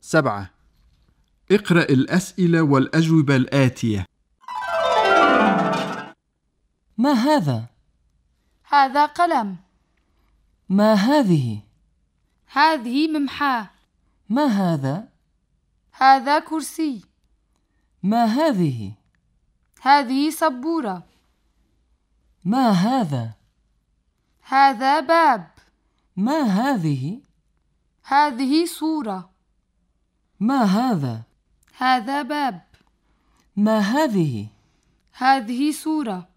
سبعة اقرأ الأسئلة والأجوبة الآتية ما هذا؟ هذا قلم ما هذه؟ هذه ممحاة ما هذا؟ هذا كرسي ما هذه؟ هذه سبورة ما هذا؟ هذا باب ما هذه؟ هذه صورة ما هذا؟ هذا باب ما هذه؟ هذه صورة